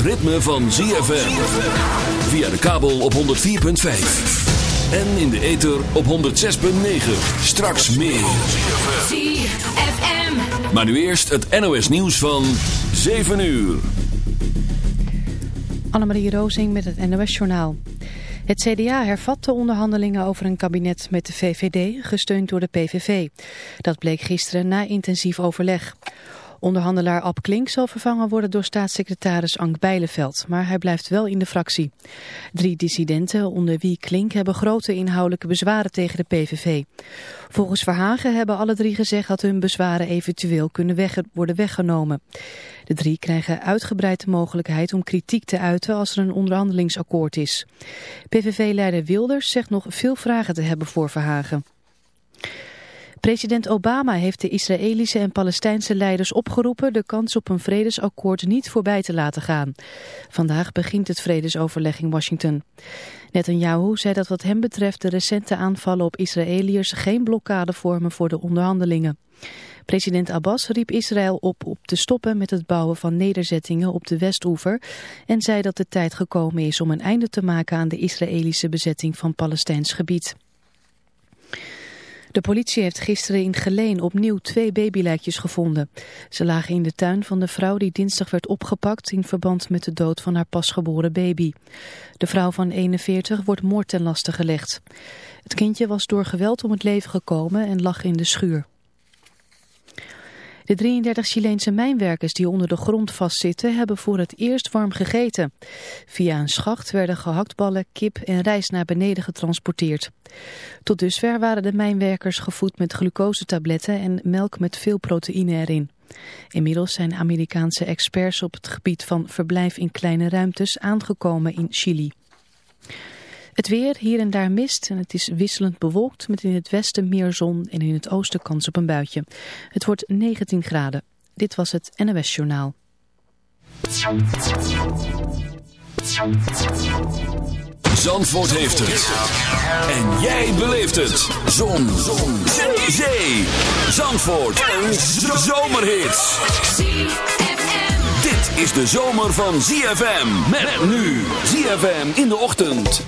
Het ritme van ZFM. Via de kabel op 104.5. En in de ether op 106.9. Straks meer. ZFM. Maar nu eerst het NOS nieuws van 7 uur. Annemarie Rozing met het NOS Journaal. Het CDA hervat de onderhandelingen over een kabinet met de VVD, gesteund door de PVV. Dat bleek gisteren na intensief overleg. Onderhandelaar Ab Klink zal vervangen worden door staatssecretaris Ank Bijleveld, maar hij blijft wel in de fractie. Drie dissidenten, onder wie Klink, hebben grote inhoudelijke bezwaren tegen de PVV. Volgens Verhagen hebben alle drie gezegd dat hun bezwaren eventueel kunnen worden weggenomen. De drie krijgen uitgebreid de mogelijkheid om kritiek te uiten als er een onderhandelingsakkoord is. PVV-leider Wilders zegt nog veel vragen te hebben voor Verhagen. President Obama heeft de Israëlische en Palestijnse leiders opgeroepen de kans op een vredesakkoord niet voorbij te laten gaan. Vandaag begint het vredesoverleg in Washington. Netanyahu zei dat wat hem betreft de recente aanvallen op Israëliërs geen blokkade vormen voor de onderhandelingen. President Abbas riep Israël op op te stoppen met het bouwen van nederzettingen op de Westoever en zei dat de tijd gekomen is om een einde te maken aan de Israëlische bezetting van Palestijns gebied. De politie heeft gisteren in Geleen opnieuw twee babylijkjes gevonden. Ze lagen in de tuin van de vrouw die dinsdag werd opgepakt in verband met de dood van haar pasgeboren baby. De vrouw van 41 wordt moord ten laste gelegd. Het kindje was door geweld om het leven gekomen en lag in de schuur. De 33 Chileense mijnwerkers die onder de grond vastzitten hebben voor het eerst warm gegeten. Via een schacht werden gehaktballen, kip en rijst naar beneden getransporteerd. Tot dusver waren de mijnwerkers gevoed met glucosetabletten en melk met veel proteïne erin. Inmiddels zijn Amerikaanse experts op het gebied van verblijf in kleine ruimtes aangekomen in Chili. Het weer, hier en daar mist en het is wisselend bewolkt met in het westen meer zon en in het oosten kans op een buitje. Het wordt 19 graden. Dit was het NOS Journaal. Zandvoort heeft het. En jij beleeft het. Zon. Zon. Zee. Zee. Zandvoort. Een zomerhit. Dit is de zomer van ZFM. Met nu. ZFM in de ochtend.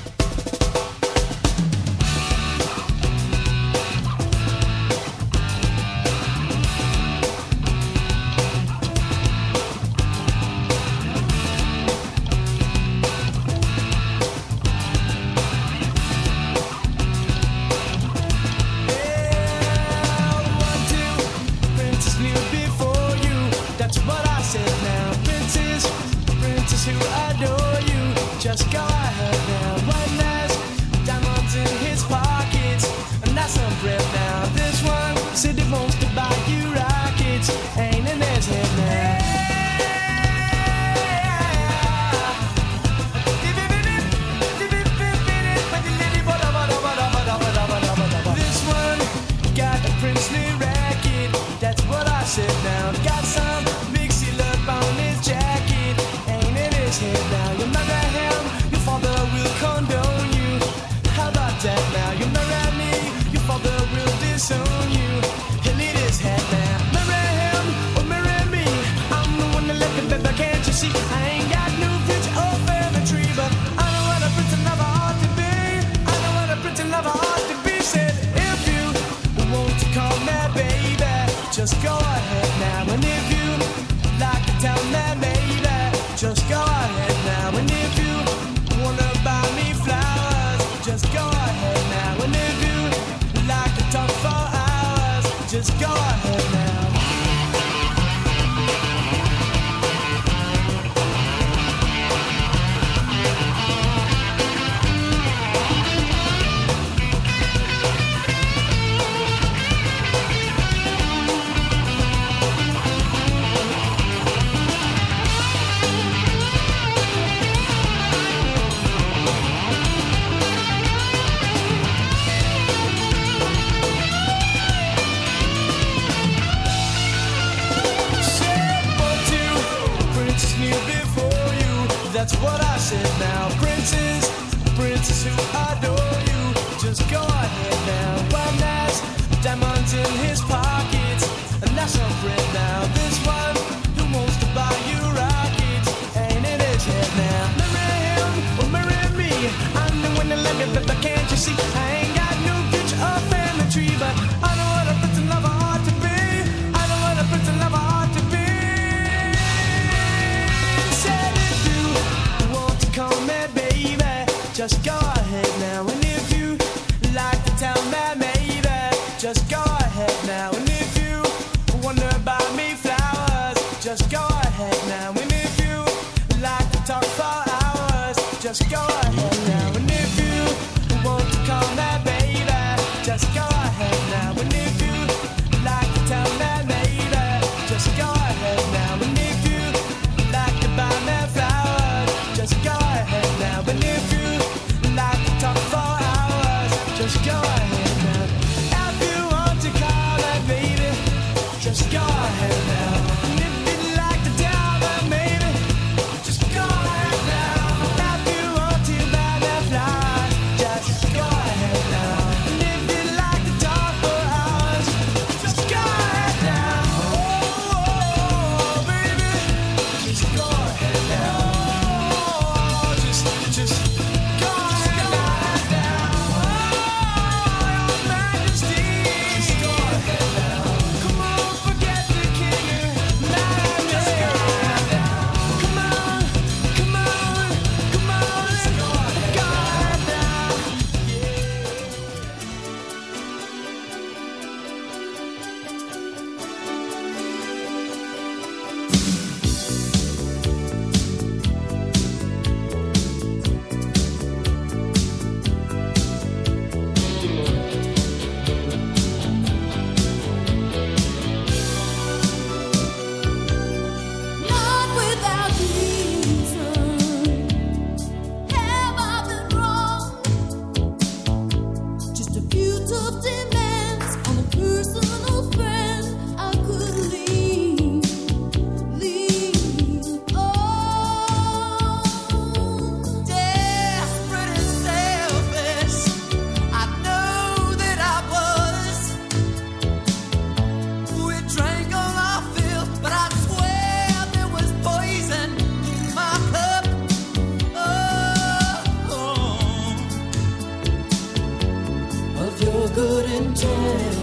good intent.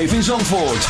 Live in Zandvoort.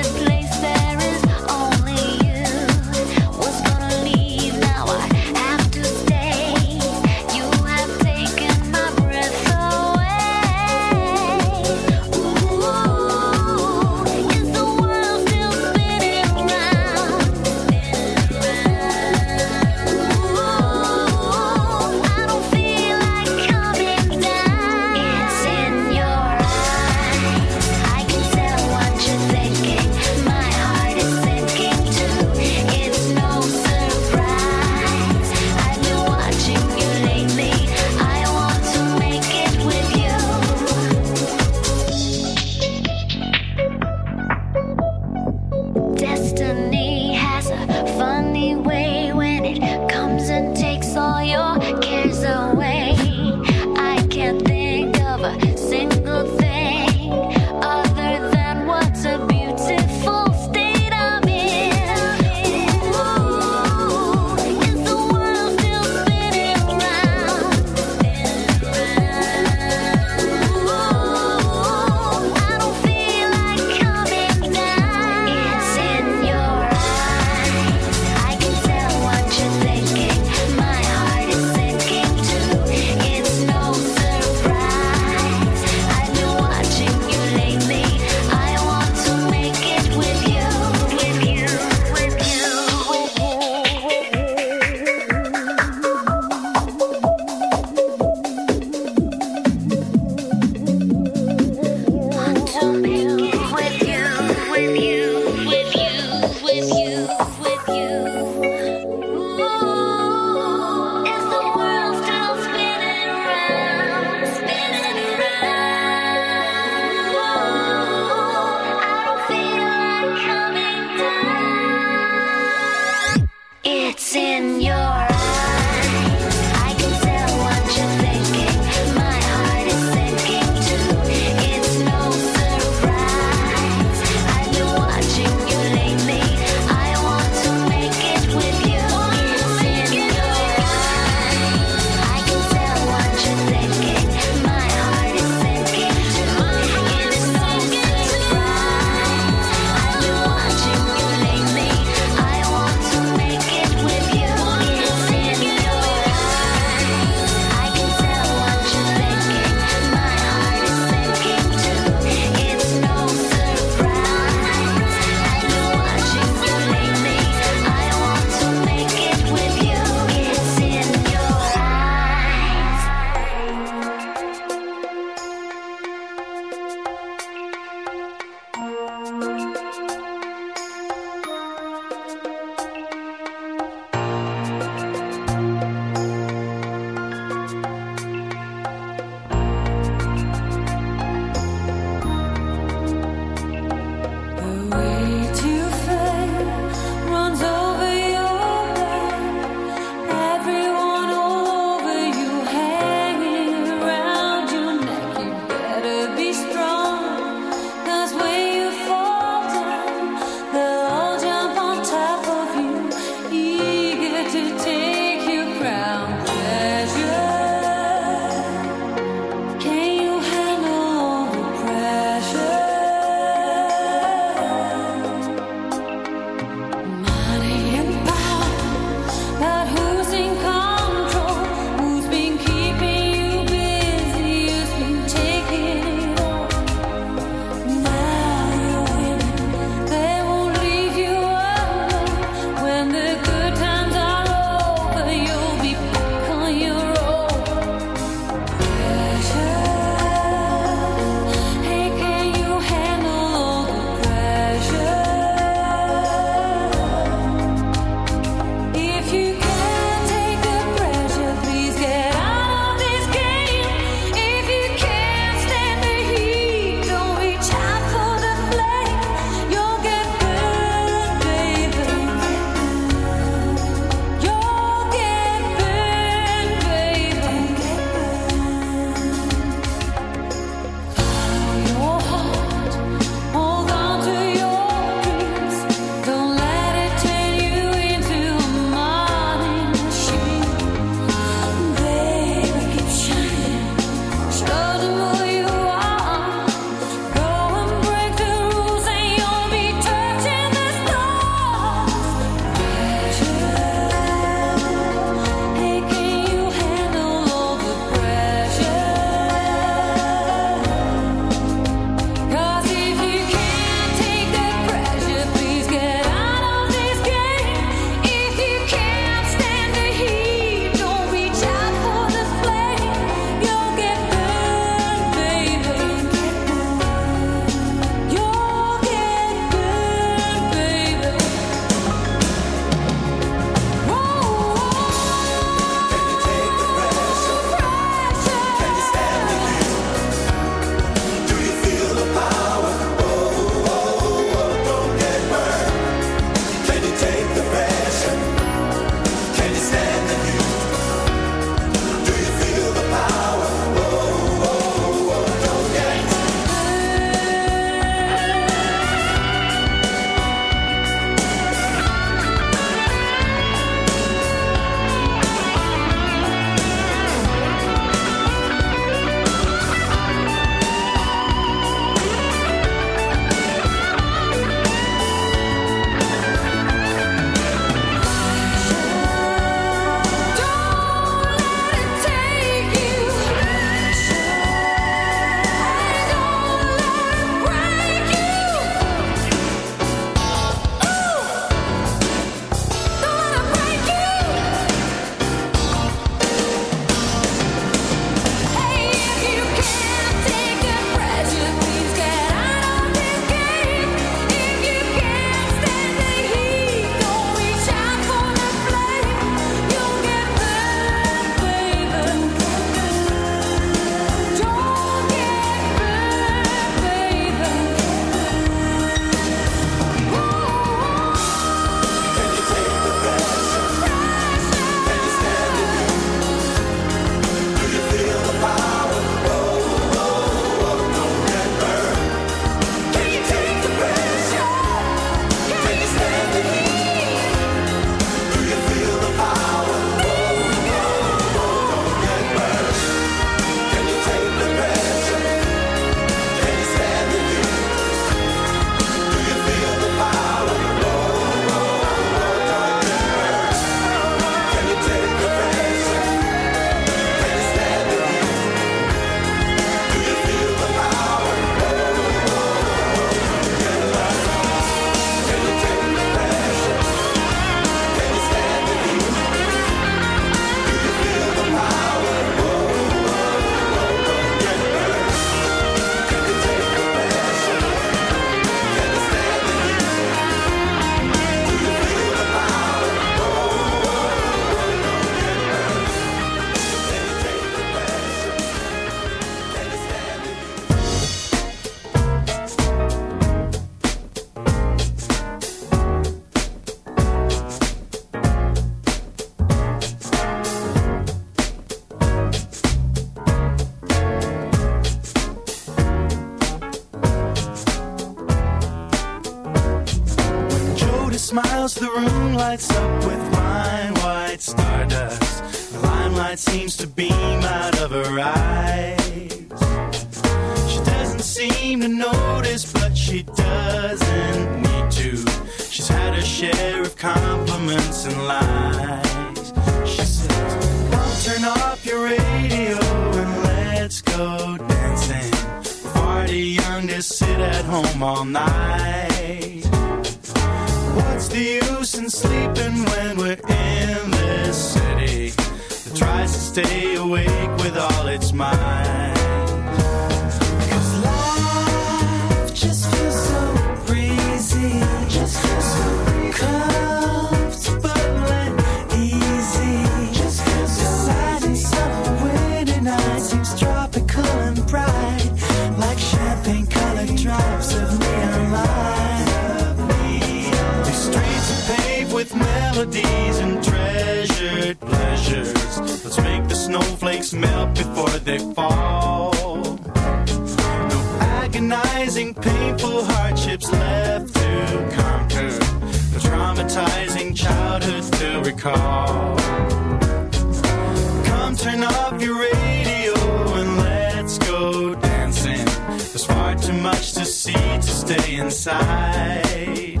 your radio and let's go dancing. There's far too much to see to stay inside.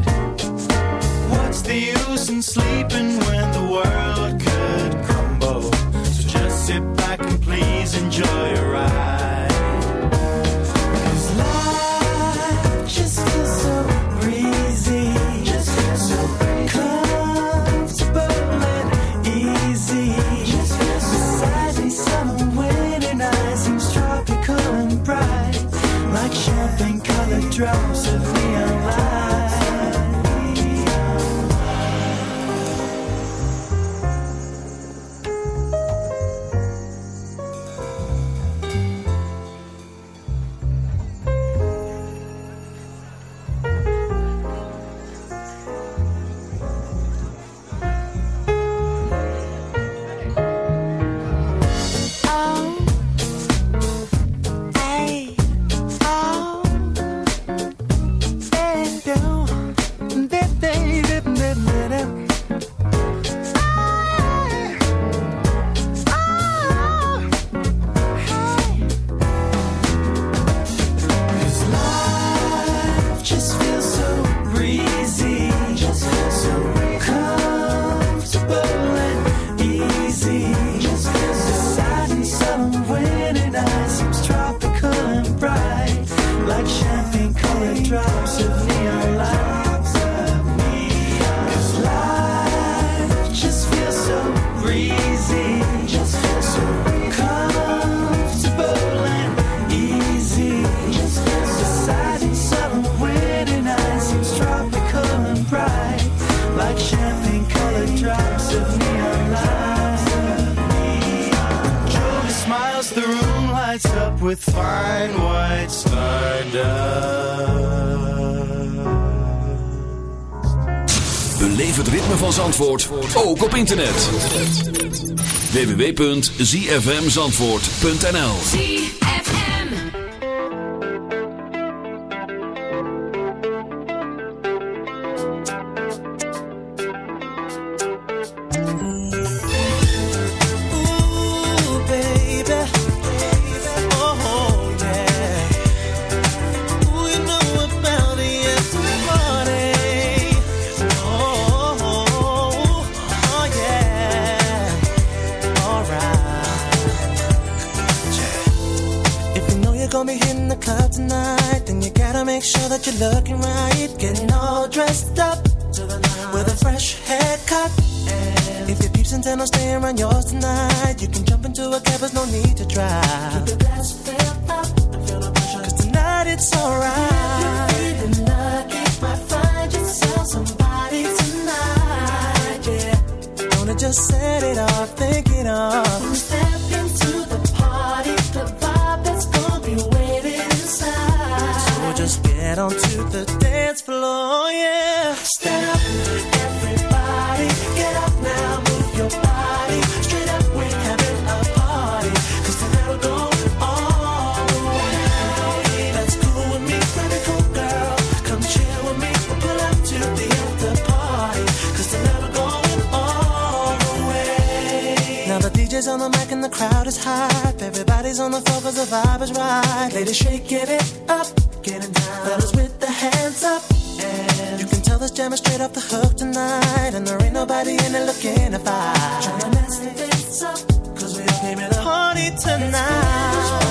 What's the use in sleeping when the world could crumble? So just sit back and please enjoy and white stardust. Beleef het ritme van Zandvoort, ook op internet. www.zfmzandvoort.nl crowd is hot. Everybody's on the floor cause the vibe is right. Ladies shaking it up, getting down. Fellas with the hands up. And you can tell this jam is straight off the hook tonight. And there ain't nobody in it looking to fight. Trying to mess things up. Cause we all came in a party tonight.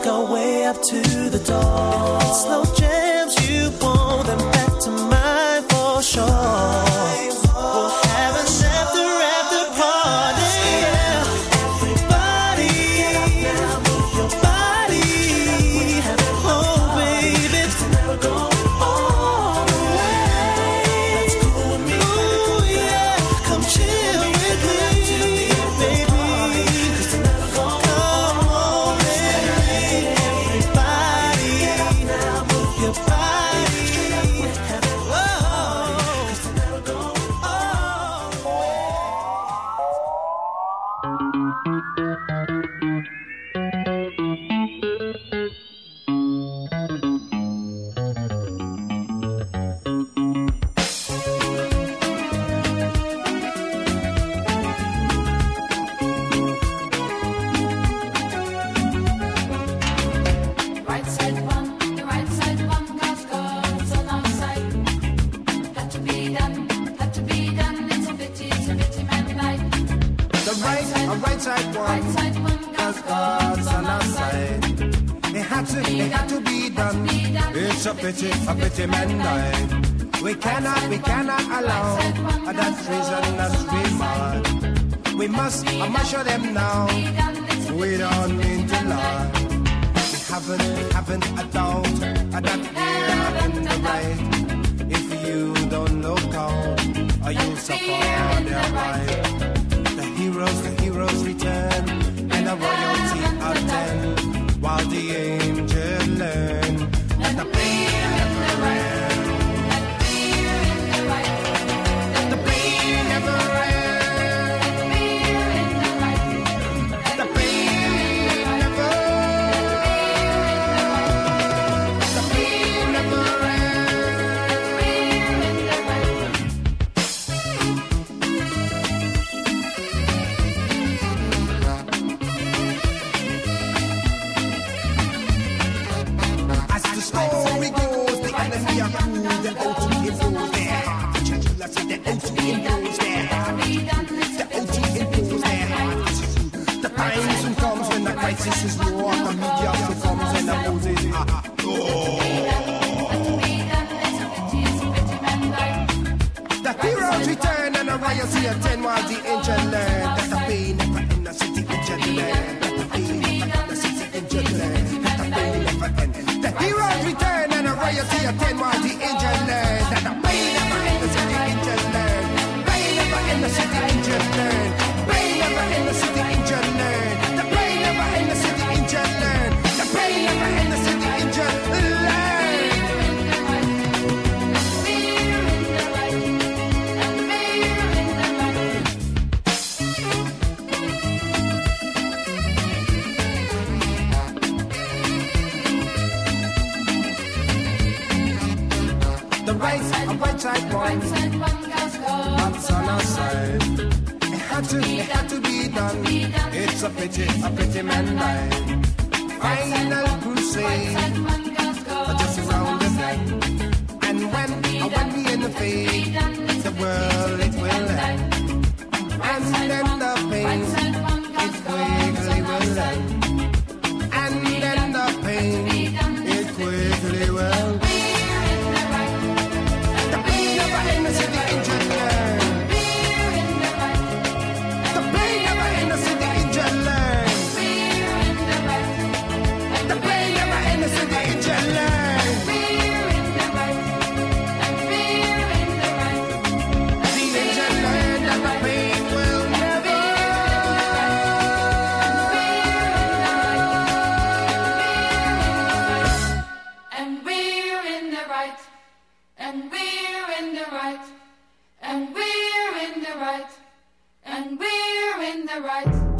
make our way up to the door. Slow This is right, and we're in the right, and we're in the right, and we're in the right.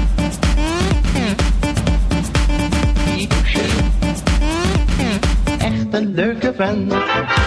Een